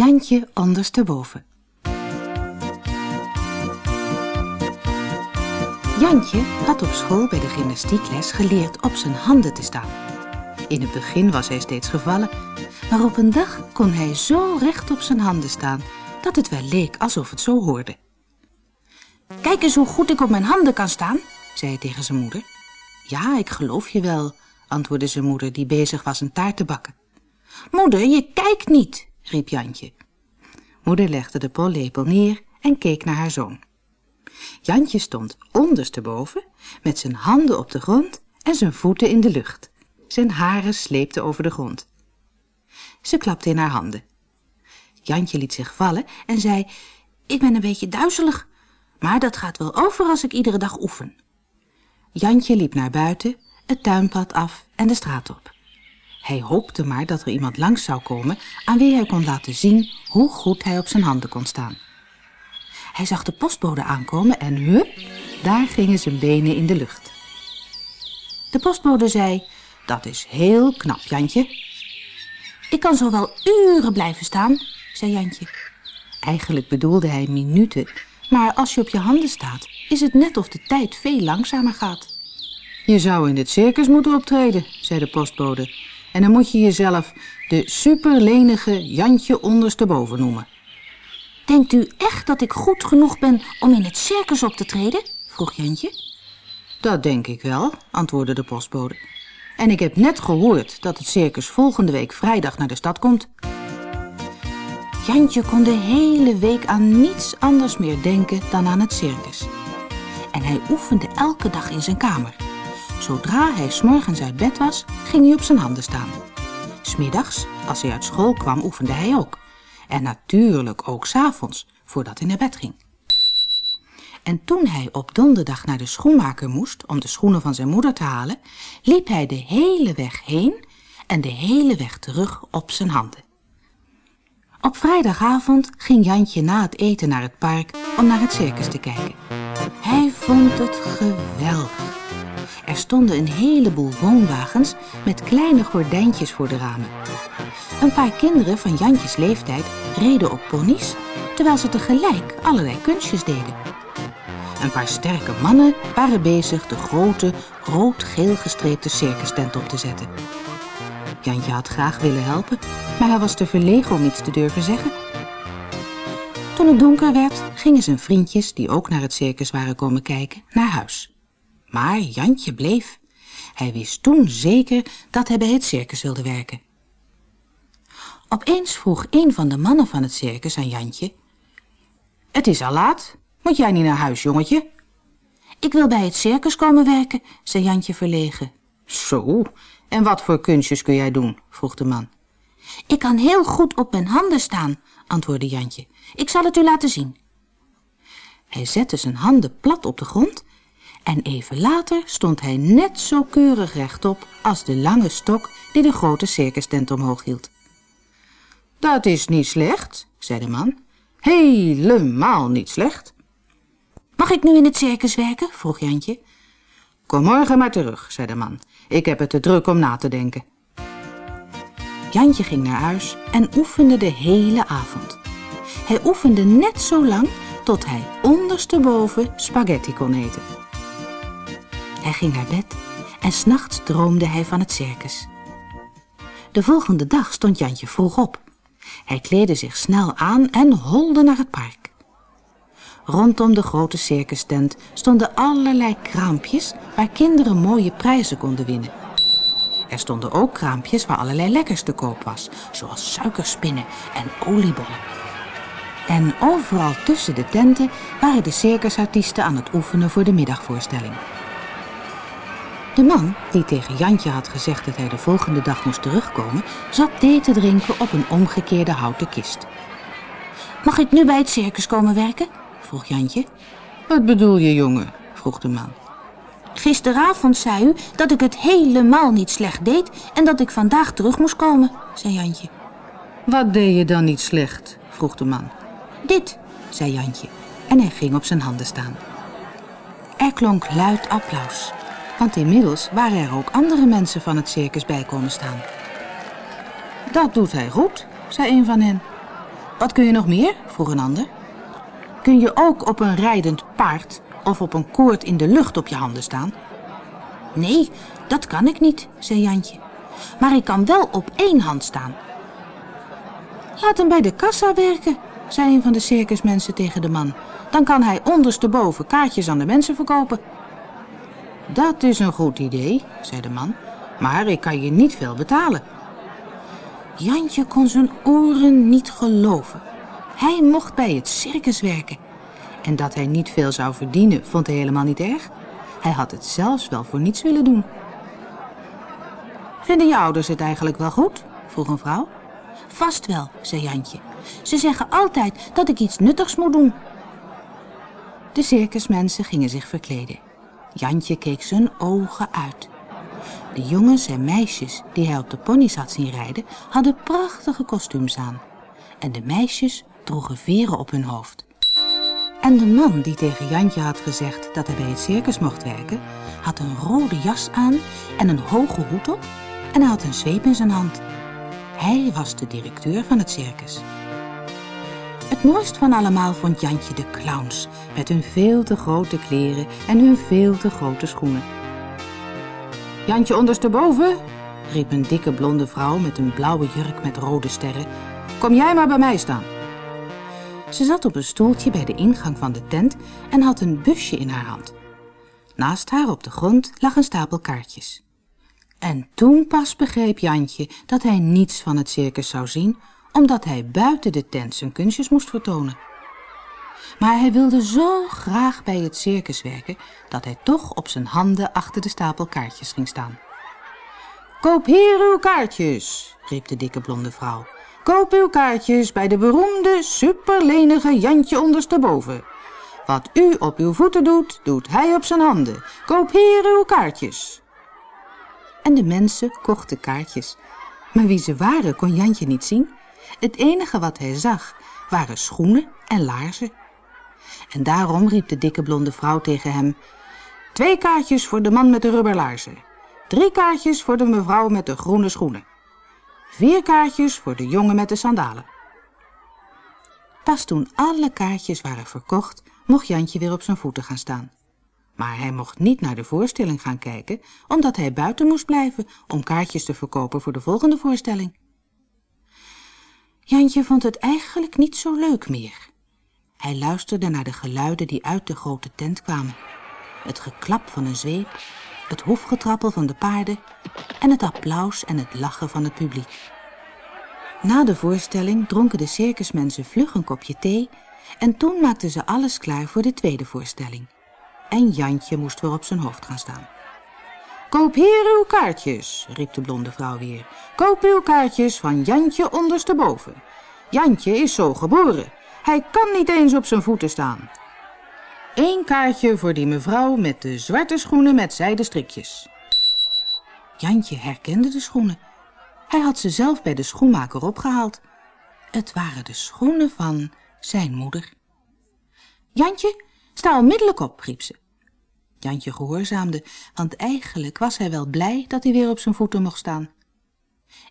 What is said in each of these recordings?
Jantje ondersteboven. Jantje had op school bij de gymnastiekles geleerd op zijn handen te staan. In het begin was hij steeds gevallen, maar op een dag kon hij zo recht op zijn handen staan dat het wel leek alsof het zo hoorde. Kijk eens hoe goed ik op mijn handen kan staan, zei hij tegen zijn moeder. Ja, ik geloof je wel, antwoordde zijn moeder die bezig was een taart te bakken. Moeder, je kijkt niet, riep Jantje. Moeder legde de pollepel neer en keek naar haar zoon. Jantje stond ondersteboven met zijn handen op de grond en zijn voeten in de lucht. Zijn haren sleepten over de grond. Ze klapte in haar handen. Jantje liet zich vallen en zei, ik ben een beetje duizelig, maar dat gaat wel over als ik iedere dag oefen. Jantje liep naar buiten, het tuinpad af en de straat op. Hij hoopte maar dat er iemand langs zou komen aan wie hij kon laten zien hoe goed hij op zijn handen kon staan. Hij zag de postbode aankomen en hup, daar gingen zijn benen in de lucht. De postbode zei, dat is heel knap, Jantje. Ik kan zo wel uren blijven staan, zei Jantje. Eigenlijk bedoelde hij minuten, maar als je op je handen staat, is het net of de tijd veel langzamer gaat. Je zou in het circus moeten optreden, zei de postbode. En dan moet je jezelf de superlenige Jantje ondersteboven noemen. Denkt u echt dat ik goed genoeg ben om in het circus op te treden? vroeg Jantje. Dat denk ik wel, antwoordde de postbode. En ik heb net gehoord dat het circus volgende week vrijdag naar de stad komt. Jantje kon de hele week aan niets anders meer denken dan aan het circus. En hij oefende elke dag in zijn kamer. Zodra hij s'morgens uit bed was, ging hij op zijn handen staan. Smiddags, als hij uit school kwam, oefende hij ook. En natuurlijk ook s'avonds, voordat hij naar bed ging. En toen hij op donderdag naar de schoenmaker moest om de schoenen van zijn moeder te halen, liep hij de hele weg heen en de hele weg terug op zijn handen. Op vrijdagavond ging Jantje na het eten naar het park om naar het circus te kijken. Hij vond het geweldig. Er stonden een heleboel woonwagens met kleine gordijntjes voor de ramen. Een paar kinderen van Jantjes leeftijd reden op ponies, terwijl ze tegelijk allerlei kunstjes deden. Een paar sterke mannen waren bezig de grote, rood-geel gestreepte circustent op te zetten. Jantje had graag willen helpen, maar hij was te verlegen om iets te durven zeggen. Toen het donker werd, gingen zijn vriendjes, die ook naar het circus waren komen kijken, naar huis. Maar Jantje bleef. Hij wist toen zeker dat hij bij het circus wilde werken. Opeens vroeg een van de mannen van het circus aan Jantje... Het is al laat. Moet jij niet naar huis, jongetje? Ik wil bij het circus komen werken, zei Jantje verlegen. Zo, en wat voor kunstjes kun jij doen? vroeg de man. Ik kan heel goed op mijn handen staan, antwoordde Jantje. Ik zal het u laten zien. Hij zette zijn handen plat op de grond en even later stond hij net zo keurig rechtop als de lange stok die de grote circustent omhoog hield. Dat is niet slecht, zei de man. Helemaal niet slecht. Mag ik nu in het circus werken? vroeg Jantje. Kom morgen maar terug, zei de man. Ik heb het te druk om na te denken. Jantje ging naar huis en oefende de hele avond. Hij oefende net zo lang tot hij ondersteboven spaghetti kon eten. Hij ging naar bed en s'nachts droomde hij van het circus. De volgende dag stond Jantje vroeg op. Hij kleedde zich snel aan en holde naar het park. Rondom de grote circustent stonden allerlei kraampjes waar kinderen mooie prijzen konden winnen. Er stonden ook kraampjes waar allerlei lekkers te koop was, zoals suikerspinnen en oliebollen. En overal tussen de tenten waren de circusartiesten aan het oefenen voor de middagvoorstelling. De man, die tegen Jantje had gezegd dat hij de volgende dag moest terugkomen, zat thee te drinken op een omgekeerde houten kist. Mag ik nu bij het circus komen werken? vroeg Jantje. Wat bedoel je, jongen? vroeg de man. Gisteravond zei u dat ik het helemaal niet slecht deed en dat ik vandaag terug moest komen, zei Jantje. Wat deed je dan niet slecht? vroeg de man. Dit, zei Jantje en hij ging op zijn handen staan. Er klonk luid applaus, want inmiddels waren er ook andere mensen van het circus bij komen staan. Dat doet hij goed, zei een van hen. Wat kun je nog meer? vroeg een ander. Kun je ook op een rijdend paard of op een koord in de lucht op je handen staan? Nee, dat kan ik niet, zei Jantje. Maar ik kan wel op één hand staan. Laat hem bij de kassa werken, zei een van de circusmensen tegen de man. Dan kan hij ondersteboven kaartjes aan de mensen verkopen. Dat is een goed idee, zei de man. Maar ik kan je niet veel betalen. Jantje kon zijn oren niet geloven. Hij mocht bij het circus werken. En dat hij niet veel zou verdienen, vond hij helemaal niet erg. Hij had het zelfs wel voor niets willen doen. Vinden je ouders het eigenlijk wel goed? vroeg een vrouw. Vast wel, zei Jantje. Ze zeggen altijd dat ik iets nuttigs moet doen. De circusmensen gingen zich verkleden. Jantje keek zijn ogen uit. De jongens en meisjes die hij op de pony's had zien rijden, hadden prachtige kostuums aan. En de meisjes droegen veren op hun hoofd. En de man die tegen Jantje had gezegd dat hij bij het circus mocht werken, had een rode jas aan en een hoge hoed op en hij had een zweep in zijn hand. Hij was de directeur van het circus. Het mooist van allemaal vond Jantje de clowns met hun veel te grote kleren en hun veel te grote schoenen. Jantje ondersteboven, riep een dikke blonde vrouw met een blauwe jurk met rode sterren. Kom jij maar bij mij staan. Ze zat op een stoeltje bij de ingang van de tent en had een busje in haar hand. Naast haar op de grond lag een stapel kaartjes. En toen pas begreep Jantje dat hij niets van het circus zou zien, omdat hij buiten de tent zijn kunstjes moest vertonen. Maar hij wilde zo graag bij het circus werken dat hij toch op zijn handen achter de stapel kaartjes ging staan. Koop hier uw kaartjes, riep de dikke blonde vrouw. Koop uw kaartjes bij de beroemde, superlenige Jantje ondersteboven. Wat u op uw voeten doet, doet hij op zijn handen. Koop hier uw kaartjes. En de mensen kochten kaartjes. Maar wie ze waren kon Jantje niet zien. Het enige wat hij zag waren schoenen en laarzen. En daarom riep de dikke blonde vrouw tegen hem... Twee kaartjes voor de man met de rubberlaarzen. Drie kaartjes voor de mevrouw met de groene schoenen. Vier kaartjes voor de jongen met de sandalen. Pas toen alle kaartjes waren verkocht, mocht Jantje weer op zijn voeten gaan staan. Maar hij mocht niet naar de voorstelling gaan kijken, omdat hij buiten moest blijven om kaartjes te verkopen voor de volgende voorstelling. Jantje vond het eigenlijk niet zo leuk meer. Hij luisterde naar de geluiden die uit de grote tent kwamen. Het geklap van een zweep, het hoefgetrappel van de paarden en het applaus en het lachen van het publiek. Na de voorstelling dronken de circusmensen vlug een kopje thee en toen maakten ze alles klaar voor de tweede voorstelling. En Jantje moest weer op zijn hoofd gaan staan. Koop hier uw kaartjes, riep de blonde vrouw weer. Koop uw kaartjes van Jantje ondersteboven. Jantje is zo geboren. Hij kan niet eens op zijn voeten staan. Eén kaartje voor die mevrouw met de zwarte schoenen met zijden strikjes. Jantje herkende de schoenen. Hij had ze zelf bij de schoenmaker opgehaald. Het waren de schoenen van zijn moeder. Jantje, sta onmiddellijk op, riep ze. Jantje gehoorzaamde, want eigenlijk was hij wel blij dat hij weer op zijn voeten mocht staan.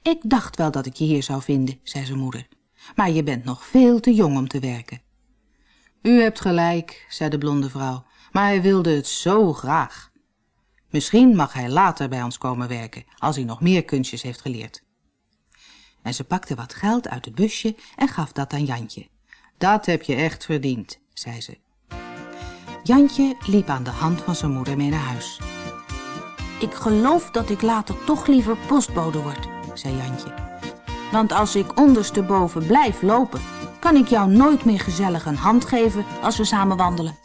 Ik dacht wel dat ik je hier zou vinden, zei zijn moeder, maar je bent nog veel te jong om te werken. U hebt gelijk, zei de blonde vrouw, maar hij wilde het zo graag. Misschien mag hij later bij ons komen werken, als hij nog meer kunstjes heeft geleerd. En ze pakte wat geld uit het busje en gaf dat aan Jantje. Dat heb je echt verdiend, zei ze. Jantje liep aan de hand van zijn moeder mee naar huis. Ik geloof dat ik later toch liever postbode word, zei Jantje. Want als ik ondersteboven blijf lopen, kan ik jou nooit meer gezellig een hand geven als we samen wandelen.